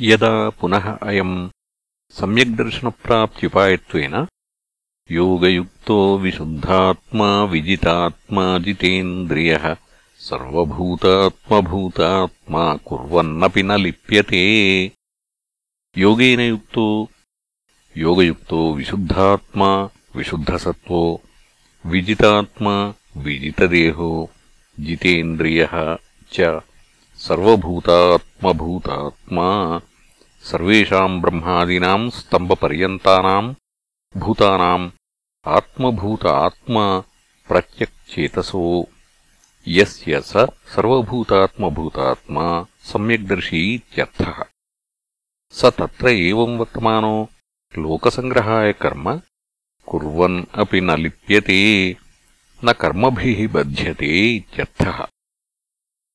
यदा पुनः अयम् सम्यग्दर्शनप्राप्त्युपायत्वेन, योगयुक्तो विशुद्धात्मा विजितात्मा जितेन्द्रियः, सर्वभूतात्मभूतात्मा कुर्वन्नपि न लिप्यते। योगेन युक्तो योगयुक्तो विशुद्धात्मा विशुद्धसत्त्वो, विजितात्मा विजितदेहो जितेन्द्रियः च सर्वभूतात्मभूतात्मा सर्वेषाम् ब्रह्मादीनाम् स्तम्भपर्यन्तानाम् भूतानाम् आत्मभूत आत्मा प्रत्यक्चेतसो यस्य स सर्वभूतात्मभूतात्मा सम्यग्दर्शी इत्यर्थः स तत्र एवम् वर्तमानो लोकसङ्ग्रहाय कर्म कुर्वन् अपि न लिप्यते, न कर्मभिः बध्यते इत्यर्थः।